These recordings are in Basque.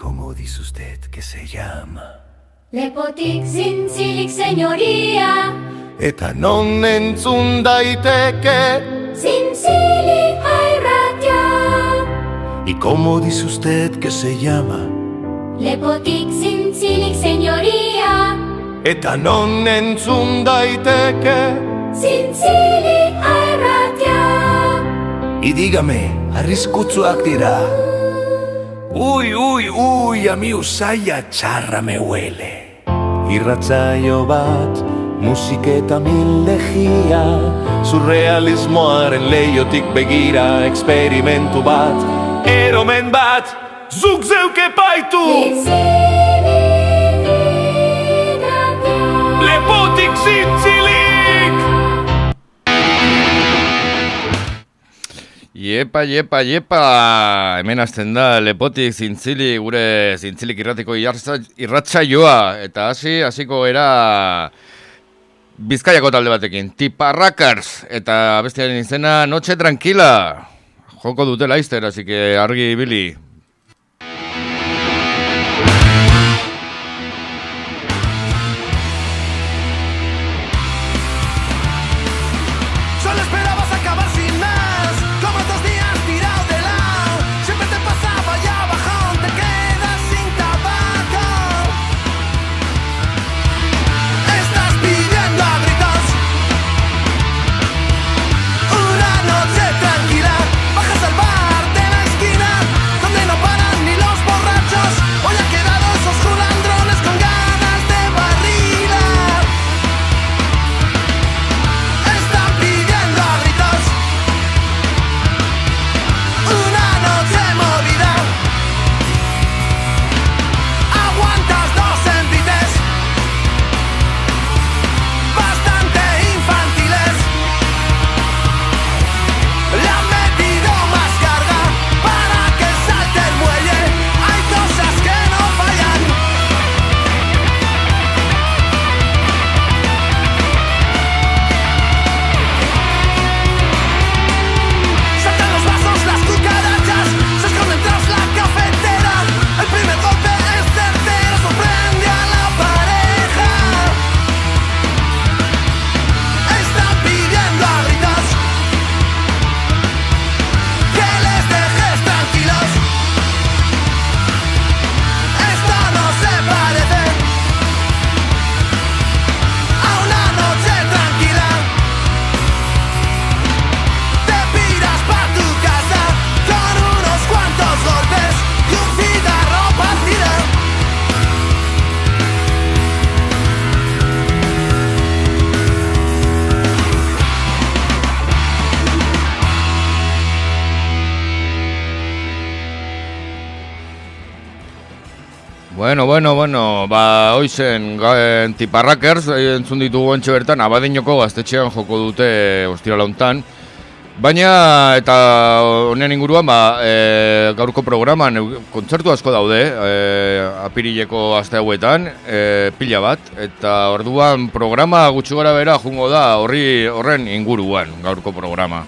¿Cómo dice usted que se llama? Lepotik zintzilik senyoria Eta non entzun daiteke Zintzilik airratia ¿Y cómo dice usted que se llama? Lepotik zintzilik senyoria Eta non entzun daiteke Zintzilik airratia Y dígame, arriskutsuak dira Uy, uy, uy, a mi usaia txarra me huele. Irratzaio bat, musiketa mil legia Surrealismoaren leiotik begira Experimentu bat, eromen bat Zuk zeuke paitu! Lepotik zintzilik Iepa, iepa, iepa! Hemen hasten da lepotik zintzili gure zintzilik irratiko irratsaioa Eta hasi, hasiko era Bizkaiako talde batekin, Tiparrakers. Eta bestiaren izena Noche Tranquila. Joko dute laizter, así que argi ibili hoizen gaen tiparrakers, eh, entzun ditugu entxe bertan, abadinoko gaztetxean joko dute ostirala hontan. Baina, eta honen inguruan, ba, e, gaurko programan kontzertu asko daude, e, apirileko aste hauetan, e, pila bat, eta orduan programa gutxi gora bera jungo da horri horren inguruan gaurko programa.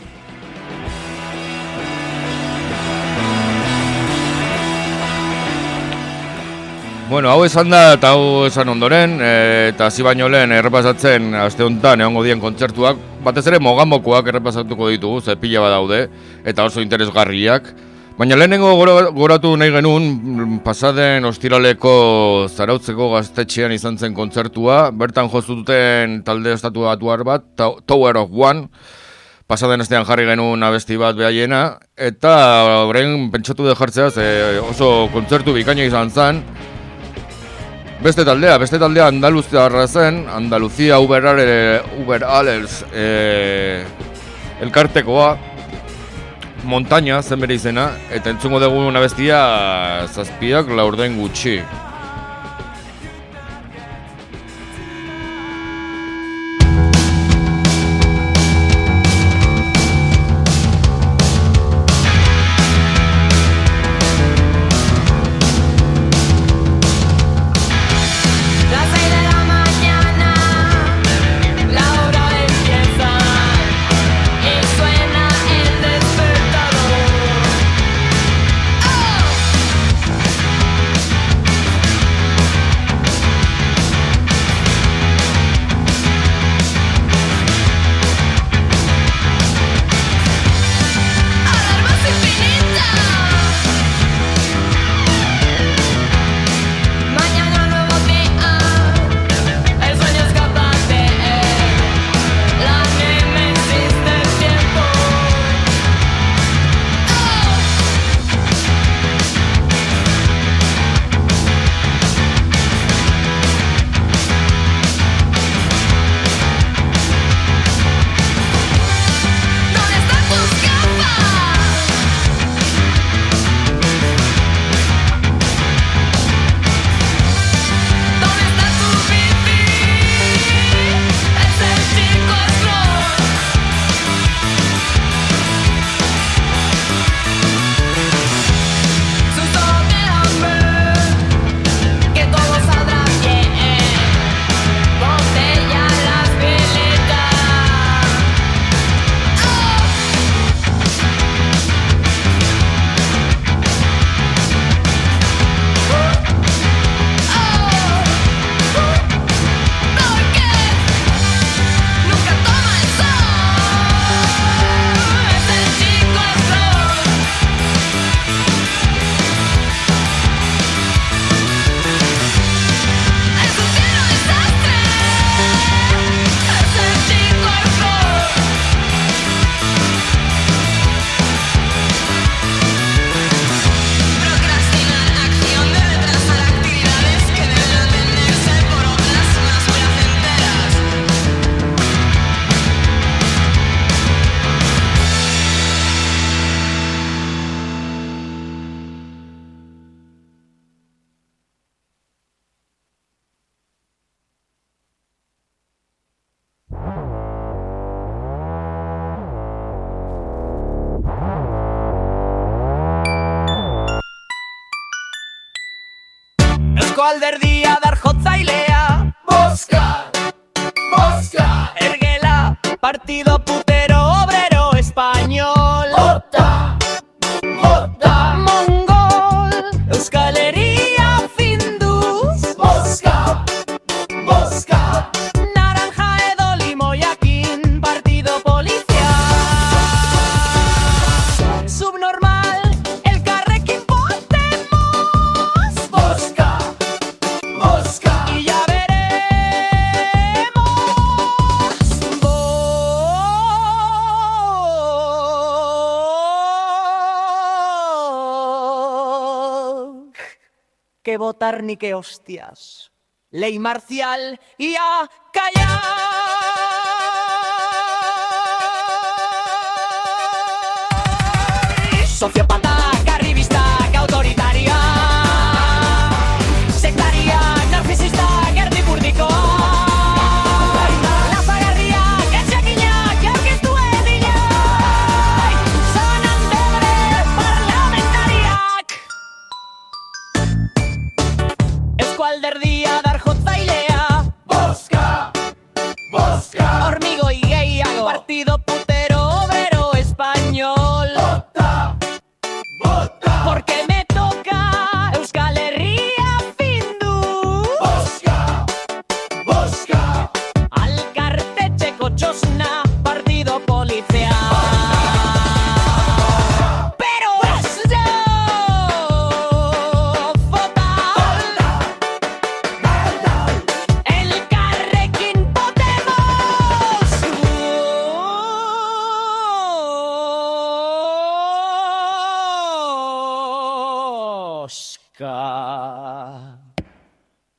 Bueno, hau esan da eta hau esan ondoren, e, eta hasi baino lehen errepasatzen aste honetan egongo dien kontzertuak, batez ere mogamokoak errepasatuko ditugu, ze pila bat daude, eta oso interesgarriak. Baina lehenengo gora- goratu nahi genuen, pasaden ostiraleko zarautzeko gaztetxean izan zen kontzertua, bertan jozu duten talde estatu batuar bat, Tower of One, pasaden estean jarri genuen abesti bat behaiena, eta orain pentsatu de jartzea, ze oso kontzertu bikaina izan zen, Beste taldea, beste taldea Andaluziarra zen, Andaluzia Uber, Ale- Uber Alers e, elkartekoa, montaña zen bere izena, eta entzungo dugu abestia zazpiak laurden gutxi. Partido putero obrero español votar ni que hostias. Ley marcial y a callar.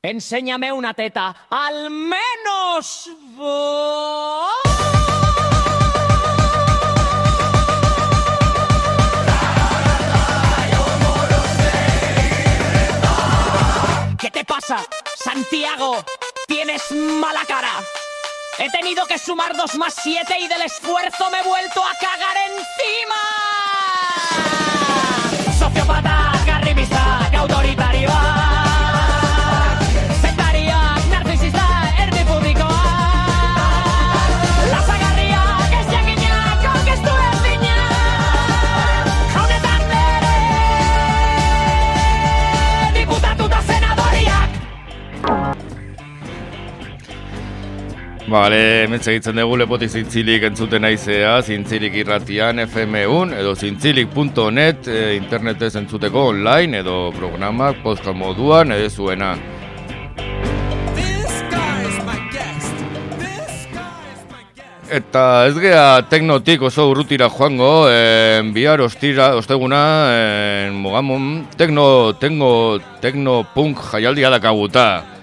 Enséñame una teta, al menos vos. ¿Qué te pasa, Santiago? Tienes mala cara. He tenido que sumar dos más siete y del esfuerzo me he vuelto a cagar encima. Vale, hemen segitzen dugu lepotik zintzilik entzuten naizea, zintzilik irratian FM1 edo zintzilik.net e, internetez entzuteko online edo programak podcast moduan edo zuena. Eta ez gea teknotik oso urrutira joango, eh, bihar ostira, osteguna, eh, mugamon, tekno, tekno, tekno punk jaialdia dakaguta.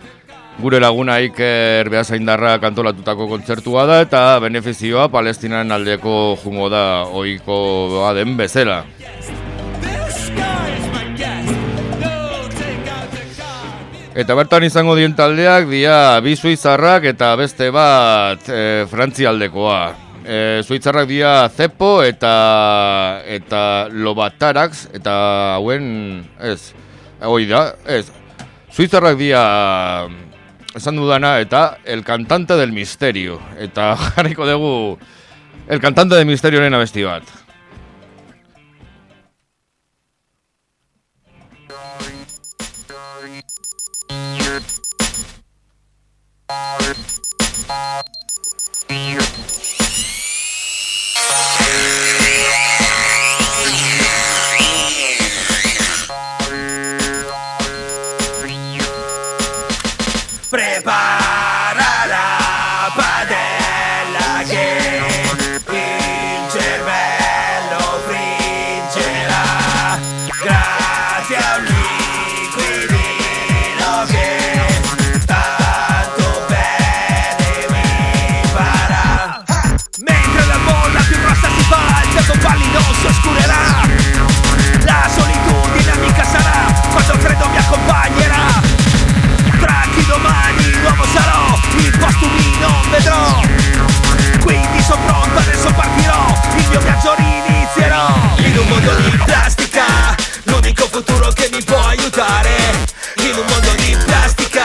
Gure laguna Iker Beasaindarra kantolatutako kontzertua da eta benefizioa Palestinaren aldeko jungo da ohikoa den bezala. Eta bertan izango dien taldeak dia bi suizarrak eta beste bat e, frantzialdekoa. E, suitzarrak dia Zepo eta eta Lobatarax eta hauen ez, hoi da, ez. Suitzarrak dia esan dudana eta El cantante del misterio eta jarriko dugu El cantante del misterioren abesti bat. maggiori inizierò. In un mondo di plastica L'unico futuro che mi può aiutare. In un mondo di plastica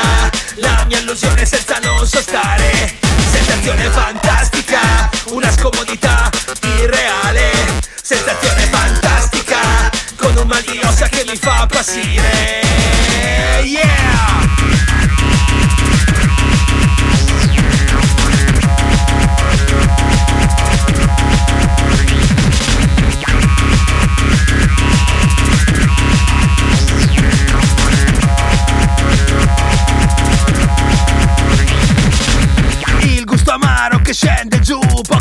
La mia illusione senza non so stare Sensazione fantastica Una scomodità irreale. Sensazione fantastica Con un mal di ossa che mi fa passire Yeah! 个选的主播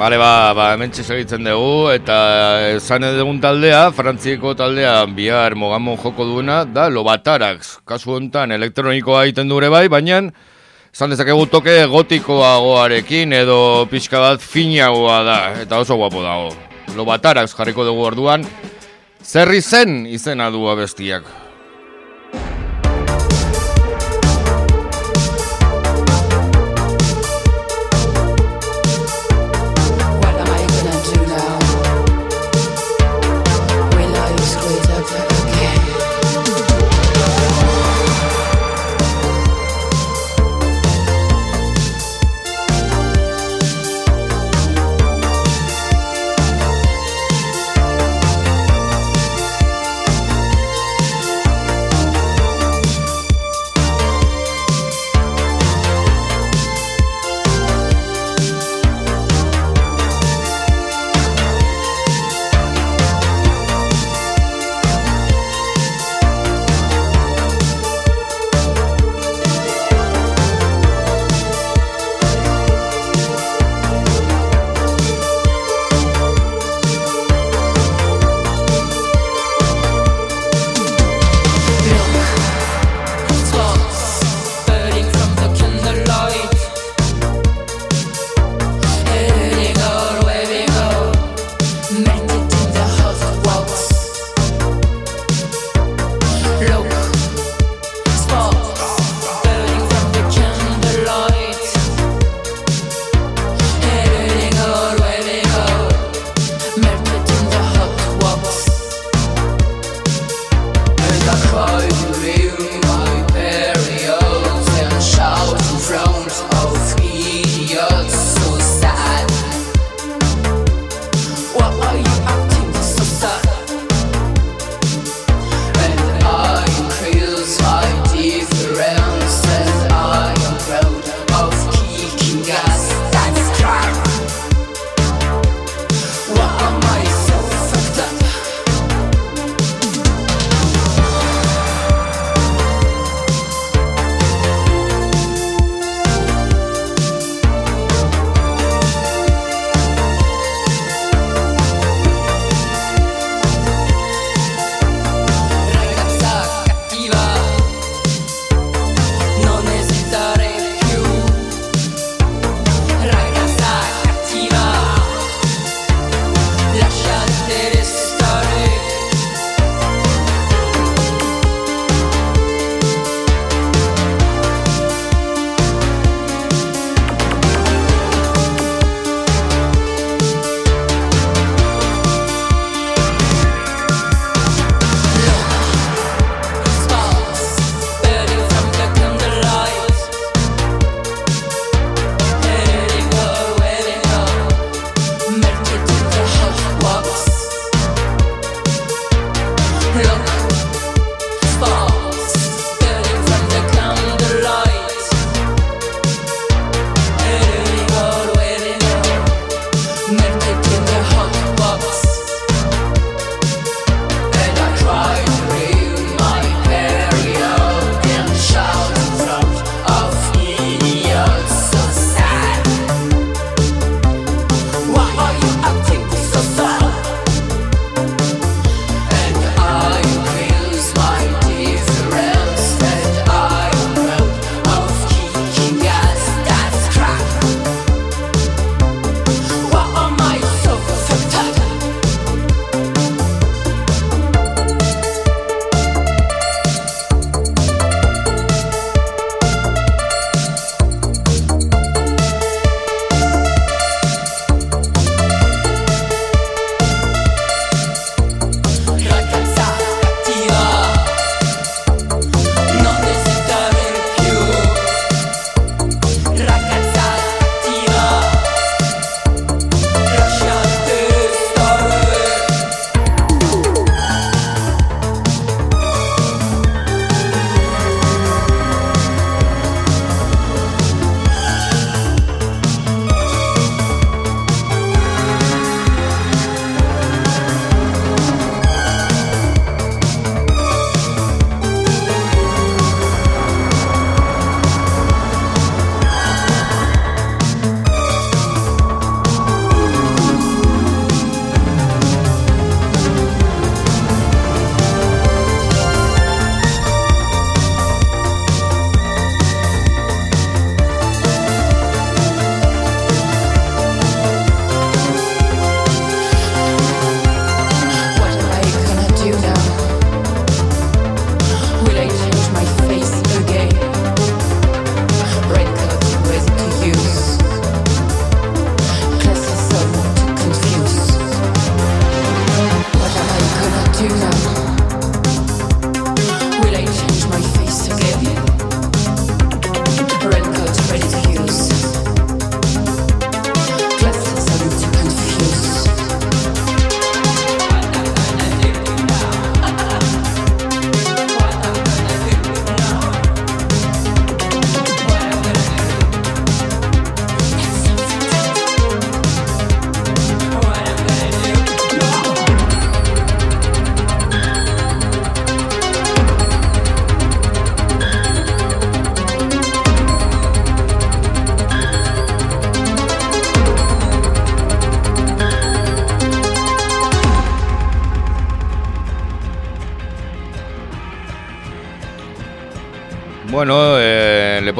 Bale, ba, ba, hemen txesagitzen dugu, eta esan edegun taldea, frantzieko taldea bihar mogamon joko duena, da Lobatarax. Kasu honetan, elektronikoa egiten dure bai, baina esan dezakegu toke gotikoagoarekin edo pixka bat finagoa da, eta oso guapo dago. Lobatarax jarriko dugu orduan, zerri zen izena du abestiak.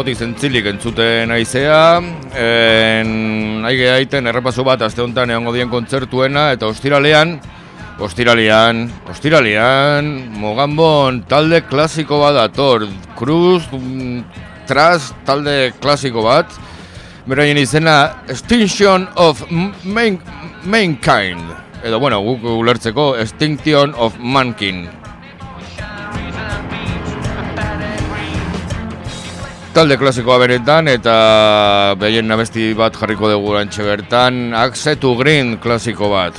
Lepotik zentzilik entzuten naizea, en, aige aiten errepaso bat aste honetan egongo dien kontzertuena, eta ostiralean, ostiralean, ostiralean, Mogambon talde klasiko bat dator, Cruz, Tras talde klasiko bat, beraien izena Extinction of Mankind, edo bueno, guk ulertzeko Extinction of Mankind. Talde klasikoa benetan eta behien nabesti bat jarriko dugu bertan Axe to Green klasiko bat.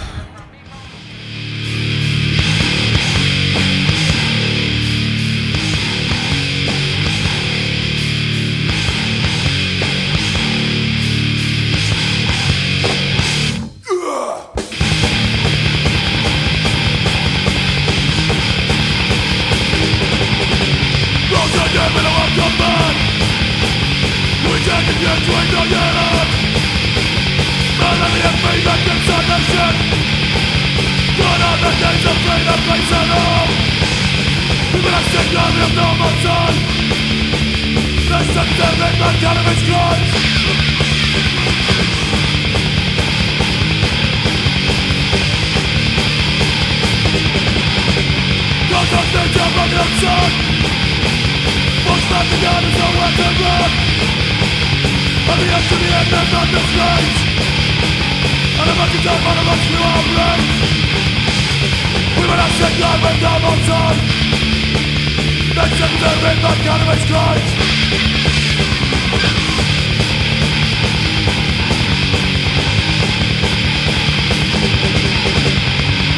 the rock On the edge to the end and on the flight And I'm back in time, and I'm back to our brain We will not sit down when down on time Let's end the ring that kind of is Christ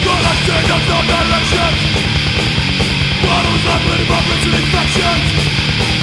Collecting of no direction Bottles of living,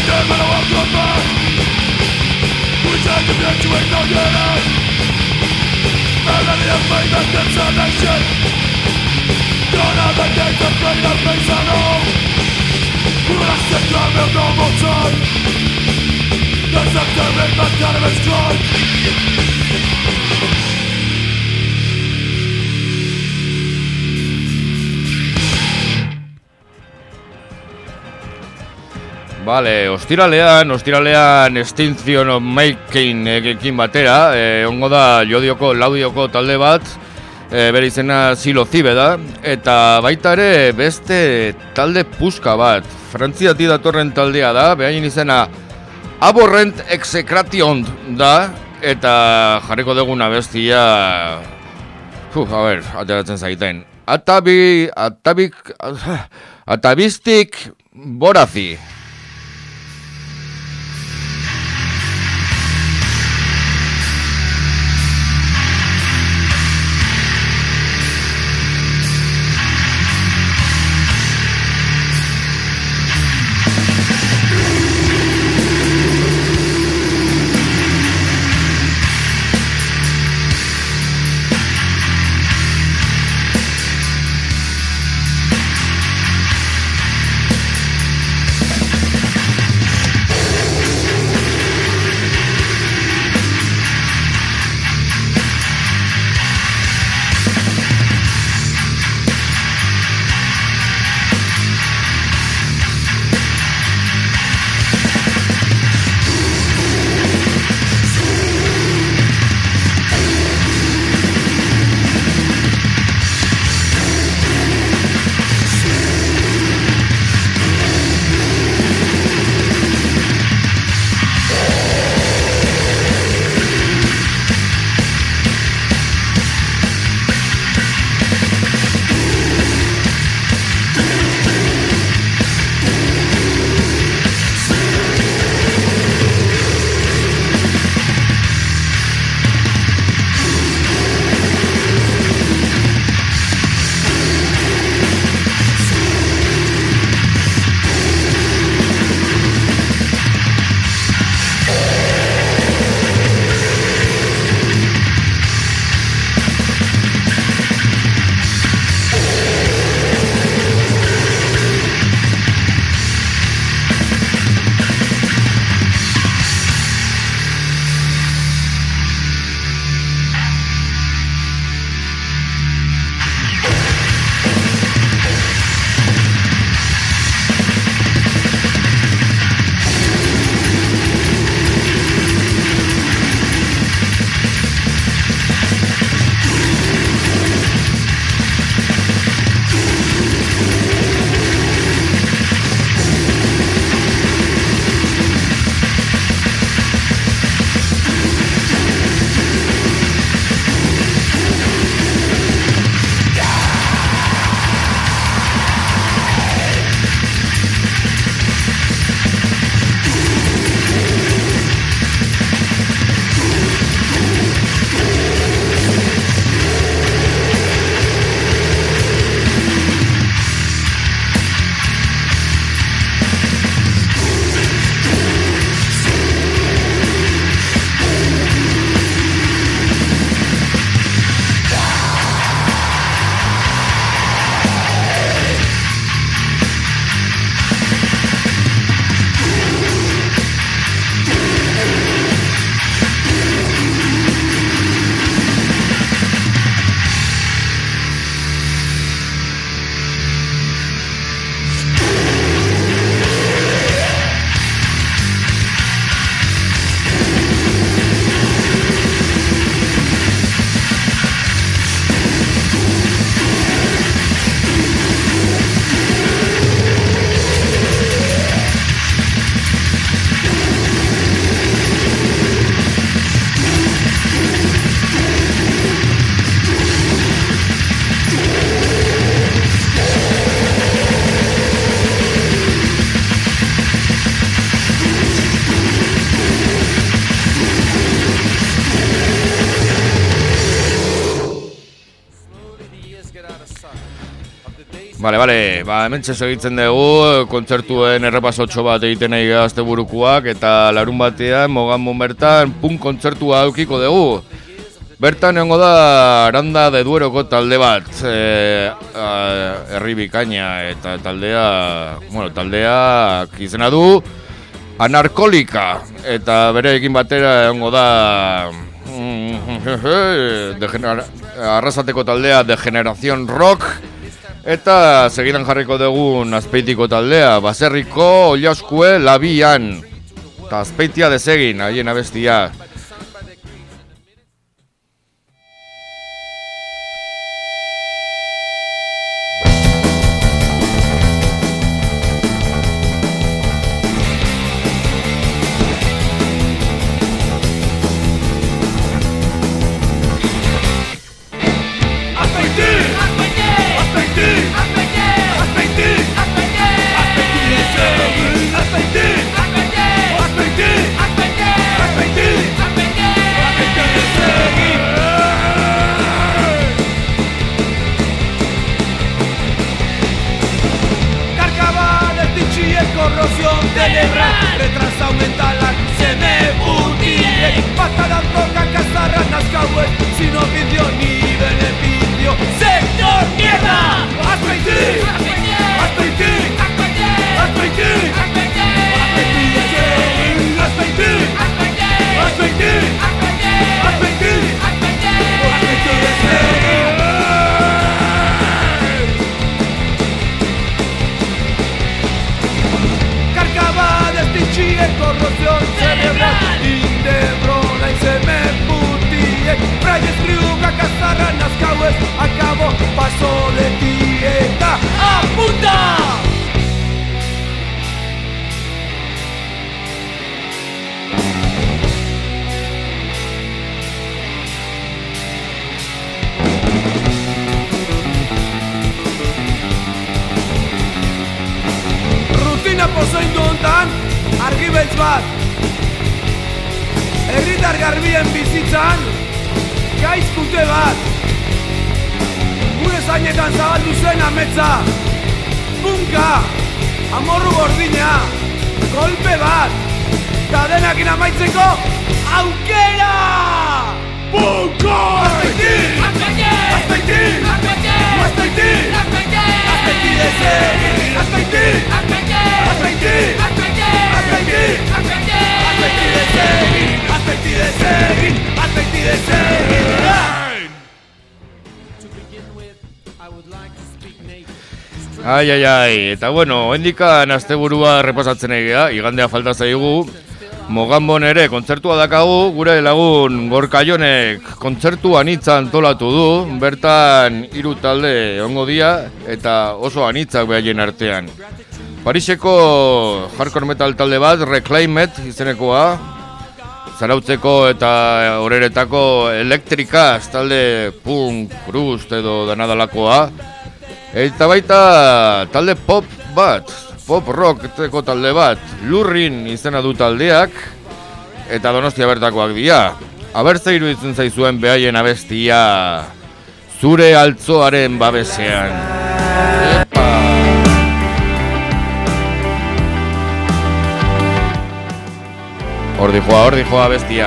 Under men av allt och bär Skitsäker bjärt, du ignorerar Alla dina fejder, destination Gör alla dejter, spränga priserna Hur är säkra med någon tid Den sätter mig, men kan det vara skoj Vale, ostiralean, ostiralean Extinction of Making ekin batera, e, ongo da jodioko, laudioko talde bat, e, bere izena Silo Zibe da, eta baita ere beste talde puska bat, frantziati datorren taldea da, behain izena Aborrent Execration da, eta jarriko duguna bestia, Uf, a ber, ateratzen zaiten. Atabi, atabik, atabistik borazi. Bale, bale, ba, hemen segitzen dugu, kontzertuen errepasotxo bat egiten nahi gazte burukuak, eta larun batean, mogan bertan, punk kontzertua aukiko dugu. Bertan egongo da Aranda de Dueroko talde bat, e, a, herri bikaina eta taldea, bueno, taldea izena du Anarkolika eta bere egin batera egongo da mm, degenera- arrasateko taldea de Generación Rock eta segidan jarriko dugun azpeitiko taldea, baserriko oliaskue labian eta azpeitia desegin, haien abestia. Beltz bat Herritar garbien bizitzan gaizkute bat Gure zainetan zabaldu zen ametza Punka, amorru gordina, kolpe bat Ta denakin amaitzeko aukera! Punka! Azpeiti! Azpeiti! Azpeiti! Azpeiti desegin! Azpeiti! Azpeiti! Azpeiti! Azpeiti desegin! Azpeiti desegin! Azpeiti desegin! Ai, ai, ai, eta bueno, hendikan asteburua repasatzen egia, igandea falta zaigu, Mogambon ere kontzertua dakagu, gure lagun Gorkaionek kontzertu anitza antolatu du, bertan hiru talde ongo dia eta oso anitzak behaien artean. Pariseko hardcore metal talde bat, Reclaimet izenekoa, zarautzeko eta horeretako elektrikaz talde punk, krust edo danadalakoa, Eta baita talde pop bat, pop rock teko talde bat, lurrin izena du taldeak, eta donostia bertakoak dira. Abertze iruditzen zaizuen behaien abestia, zure altzoaren babesean. Hor dijoa, hor dijoa bestia.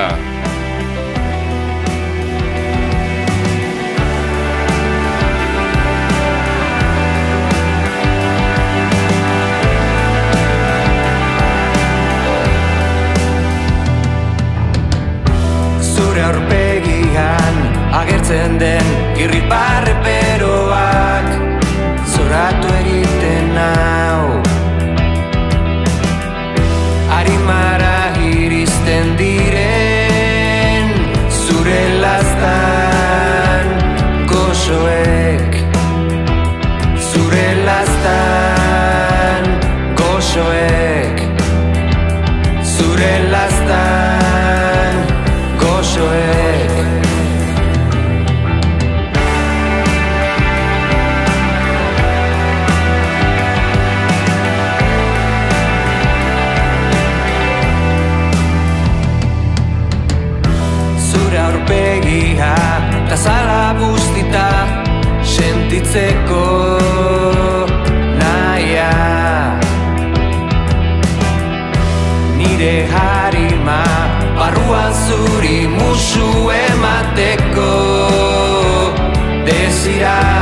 zure aurpegian agertzen den irribarre beroak zoratu egiten nau bizitzeko naia Nire harima barruan zuri musu emateko desirai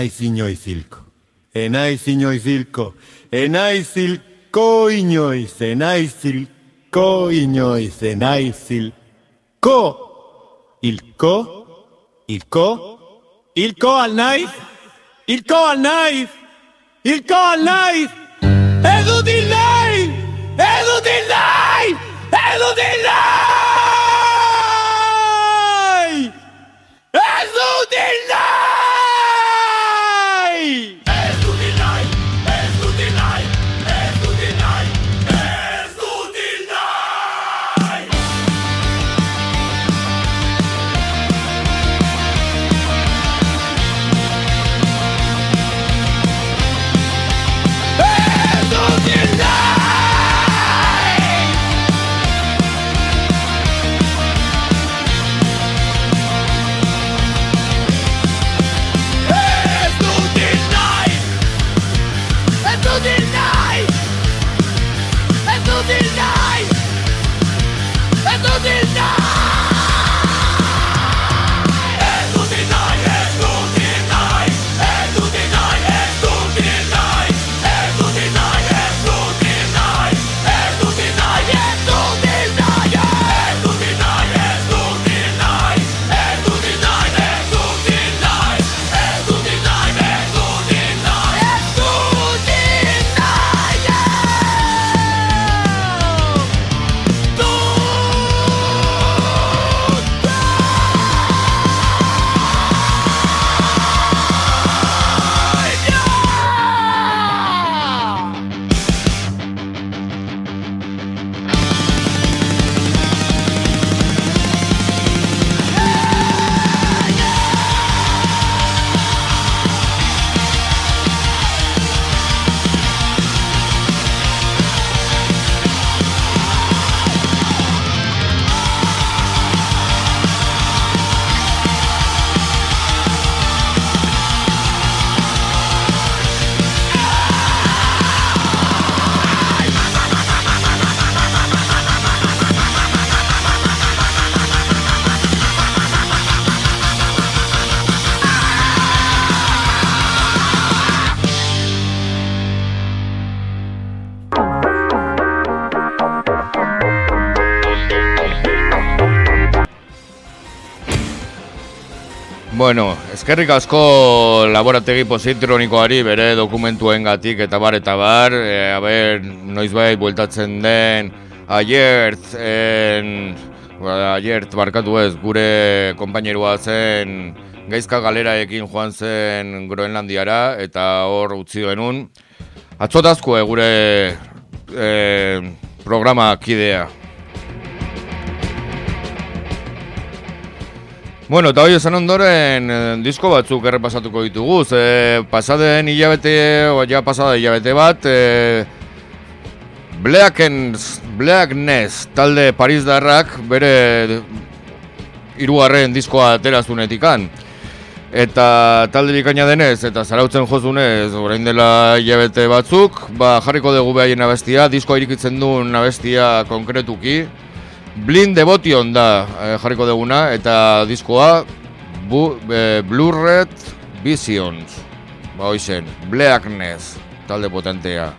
Enaiz inoizilko. Enaiz inoizilko. Enaiz ilko inoiz. Enaiz ilko inoiz. Enaiz ilko. Ilko. Ilko. Ilko al naiz. Ilko al naiz. Ilko al naiz. Bueno, eskerrik asko laborategi positronikoari bere dokumentuengatik eta bar eta bar, e, a ber, noizbait bueltatzen den aiert, en, ba, aiert barkatu ez, gure konpainerua zen gaizka galeraekin joan zen Groenlandiara eta hor utzi genuen. Atzotazkoe gure e, programa kidea. Bueno, eta hori esan ondoren eh, disko batzuk errepasatuko ditugu, ze pasaden hilabete, o ja pasada hilabete bat, e, Blackens, Blackness talde Parisdarrak bere hirugarren diskoa aterazunetikan. Eta talde bikaina denez, eta zarautzen jozunez, orain dela hilabete batzuk, ba, jarriko dugu behaien abestia, diskoa irikitzen duen abestia konkretuki, Blind Devotion da eh, jarriko duguna eta diskoa bu, eh, Blue Red Visions. Ba hoizen, Blackness talde potentea.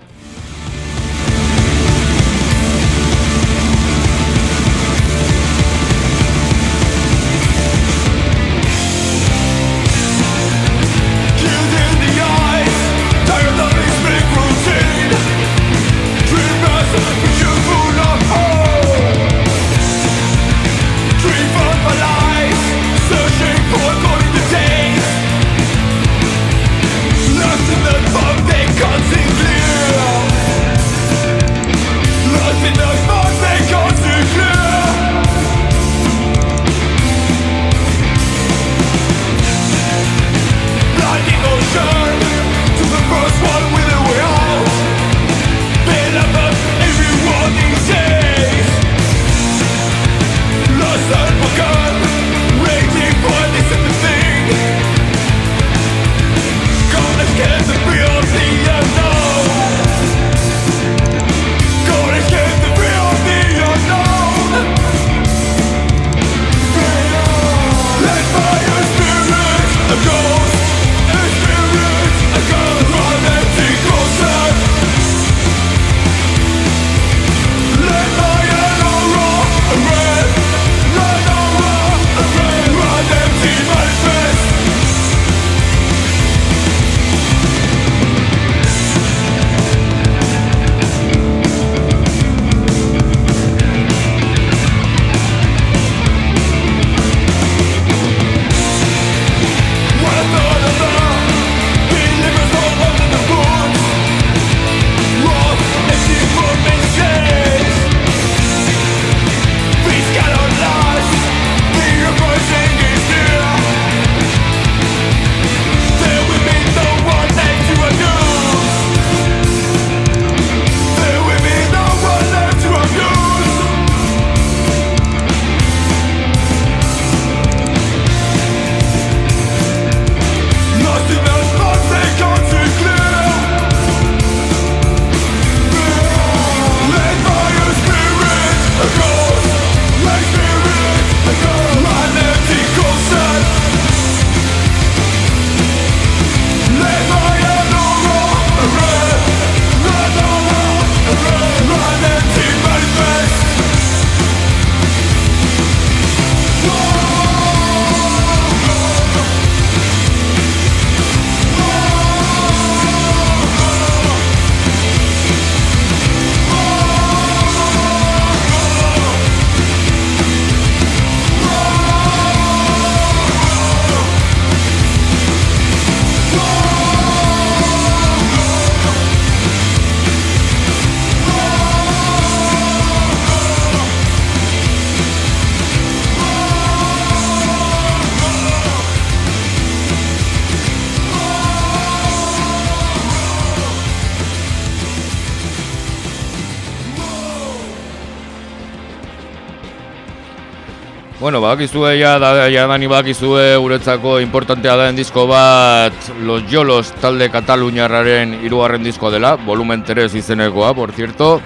Bakizue ja, da, ja dani bakizue guretzako importantea den disko bat Los Jolos talde Kataluniarraren hirugarren diskoa dela, volumen 3 izenekoa, por cierto.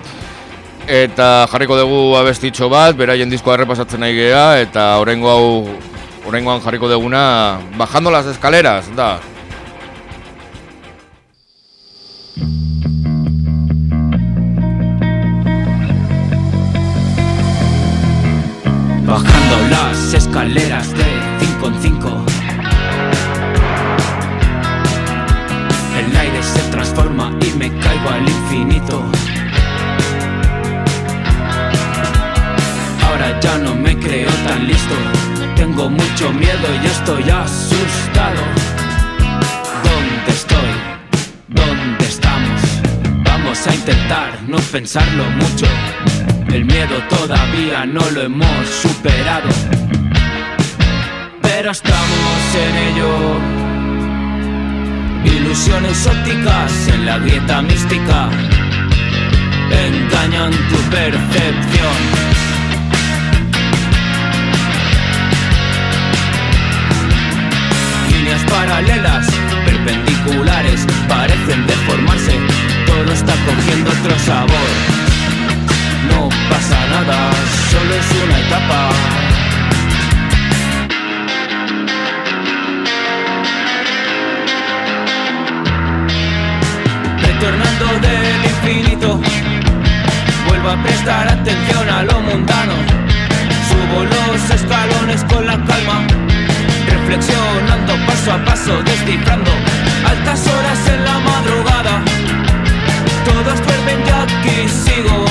Eta jarriko dugu abestitxo bat, beraien diskoa errepasatzen nahi gea, eta orengo hau, orengoan jarriko duguna, bajando las escaleras, da. las escaleras de 5 en 5. El aire se transforma y me caigo al infinito. Ahora ya no me creo tan listo. Tengo mucho miedo y estoy asustado. ¿Dónde estoy? ¿Dónde estamos? Vamos a intentar no pensarlo mucho. El miedo todavía no lo hemos superado. Pero estamos en ello. Ilusiones ópticas en la grieta mística engañan tu percepción. Líneas paralelas, perpendiculares, parecen deformarse. Todo está cogiendo otro sabor. No pasa nada, solo es una etapa. Retornando del infinito, vuelvo a prestar atención a lo mundano. Subo los escalones con la calma, reflexionando paso a paso, descifrando altas horas en la madrugada. Todos duermen y aquí sigo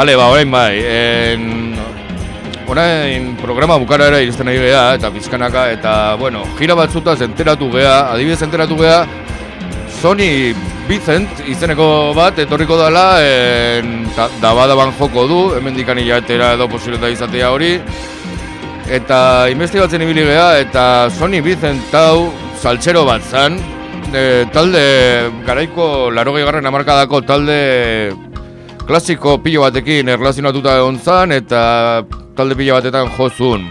Bale, ba, orain bai, en... Orain programa bukarara iristen nahi geha, eta pizkanaka, eta, bueno, gira batzutaz enteratu geha, adibidez enteratu geha, Sony Vicent izeneko bat etorriko dela, en, ta, dabadaban joko du, hemen dikani jatera edo posibilita izatea hori, eta investigatzen ibili geha, eta Sony Vicent hau saltxero bat zan, e, talde garaiko larogei garren amarkadako talde klasiko pilo batekin erlazionatuta egon zan eta talde pilo batetan jozun.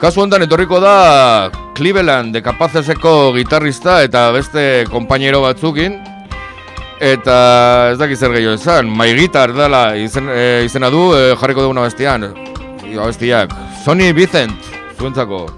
Kasu honetan etorriko da Cleveland de Capaceseko gitarrista eta beste konpainero batzukin eta ez dakit zer gehiago esan, My Guitar dela izen, e, izena du e, jarriko duguna bestian abestiak. Sony Vicent, zuentzako.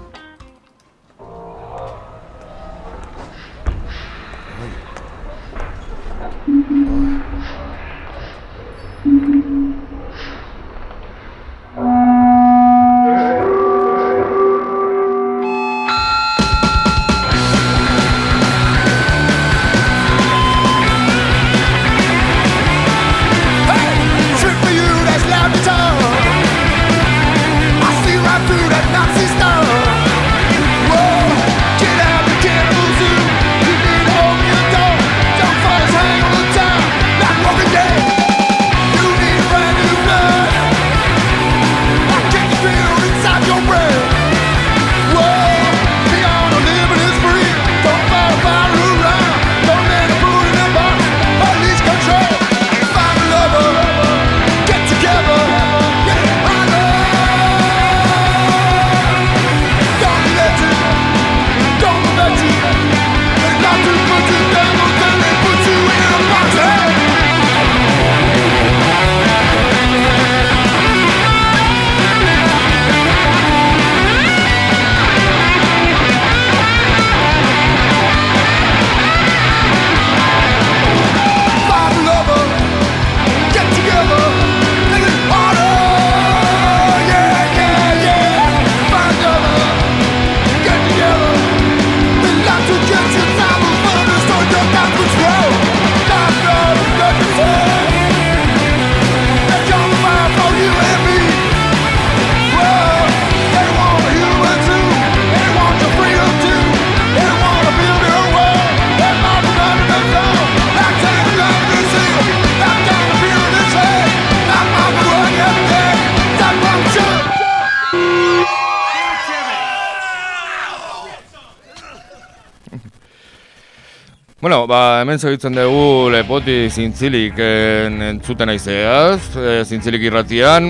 Ba, hemen segitzen dugu lepoti zintzilik en, entzuten aizeaz, e, zintzilik irratian,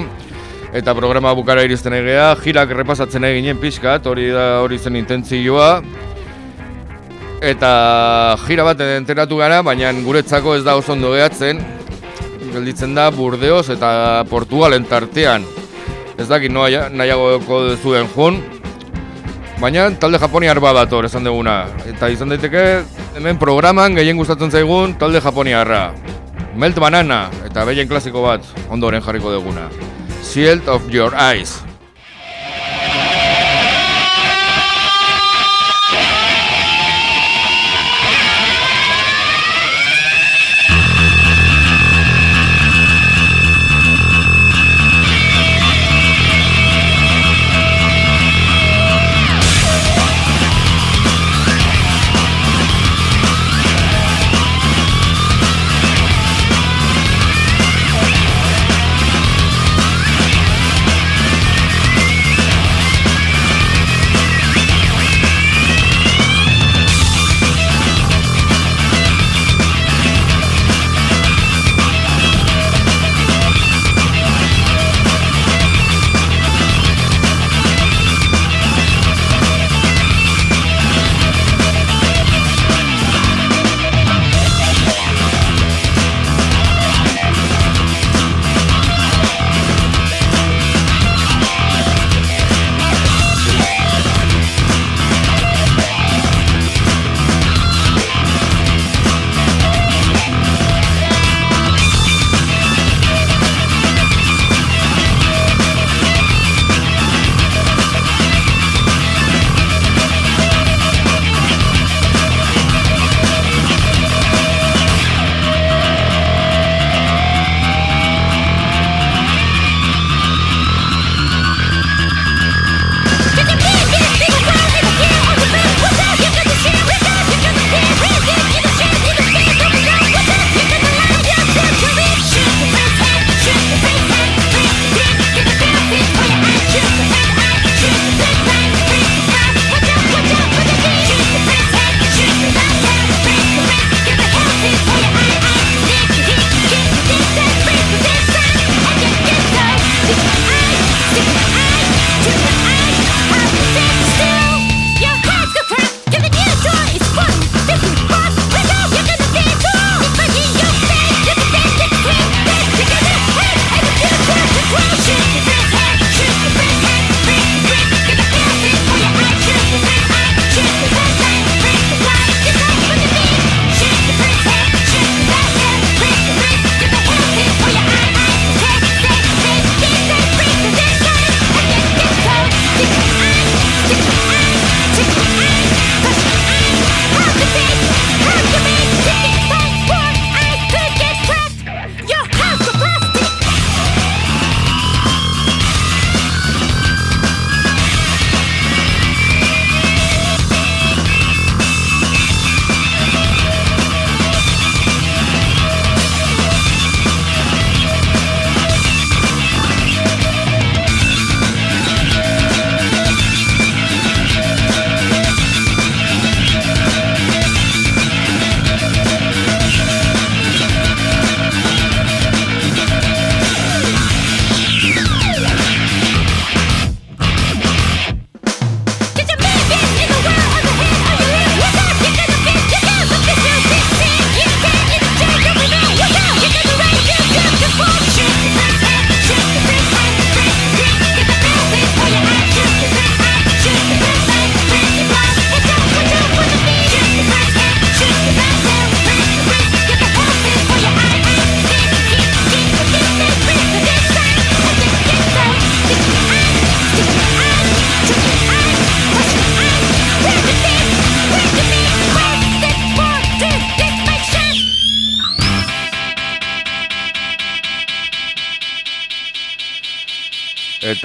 eta programa bukara iristen egea, jirak repasatzen eginen pixkat, hori da hori zen intentzioa, eta jira bat enteratu gara, baina guretzako ez da oso ondo gehatzen, gelditzen da Burdeos eta Portugalen tartean. Ez dakit noa nahiagoko duzuen jun, baina talde japoniar bat dator esan duguna. Eta izan daiteke hemen programan gehien gustatzen zaigun talde japoniarra. Melt Banana eta behien klasiko bat ondoren jarriko duguna. Shield of Your Eyes.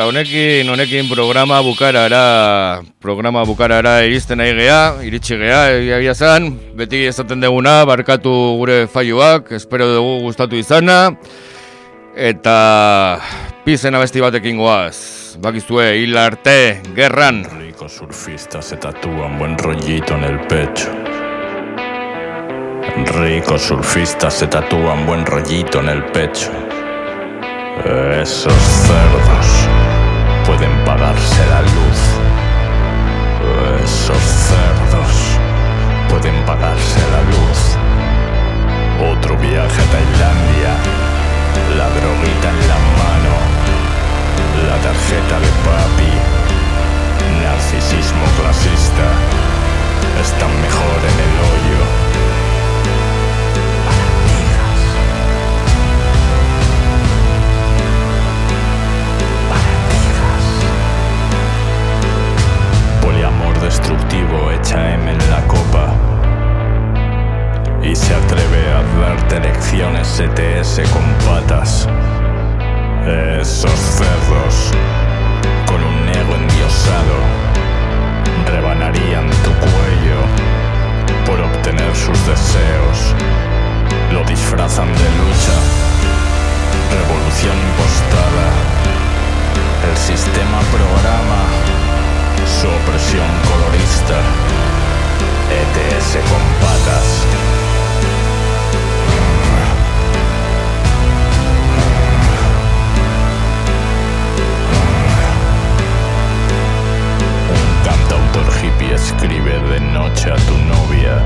Eta honekin, honekin programa bukarara, programa bukarara iristen nahi gea, iritsi gea, egia zan, beti esaten deguna, barkatu gure faioak, espero dugu gustatu izana, eta pizen abesti batekin goaz, bakizue, hil arte, gerran. Ricos surfistas se tatúan buen rollito en el pecho. Ricos surfistas se tatúan buen rollito en el pecho. Esos cerdos pueden pagarse la luz. Esos cerdos pueden pagarse la luz. Otro viaje a Tailandia, la droguita en la mano, la tarjeta de papi, narcisismo clasista, están mejor en el hoyo. Destructivo echa M en la copa y se atreve a darte lecciones ETS con patas. Esos cerdos con un ego endiosado rebanarían tu cuello por obtener sus deseos. Lo disfrazan de lucha, revolución impostada. El sistema programa su opresión colorista. ETS con patas. Un cantautor hippie escribe de noche a tu novia.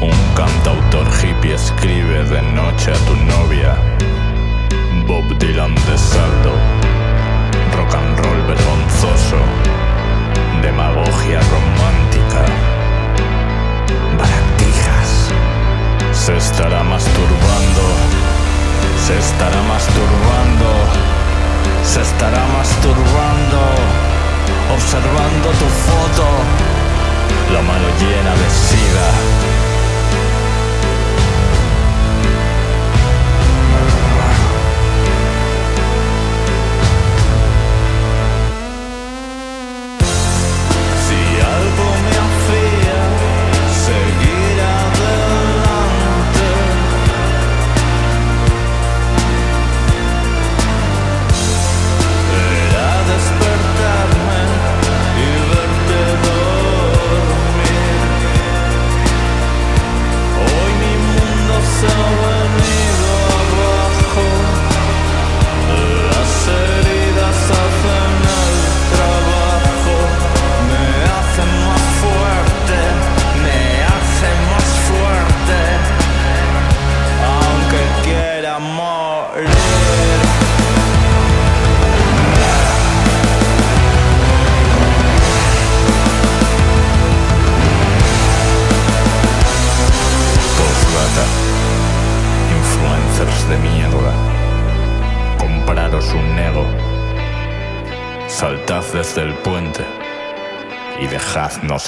Un cantautor hippie escribe de noche a tu novia. Bob Dylan de saldo. Rock and roll vergonzoso. Demagogia romántica. Baratijas. Se estará masturbando. Se estará masturbando. Se estará masturbando. Observando tu foto. La mano llena de sida.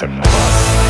Jackson.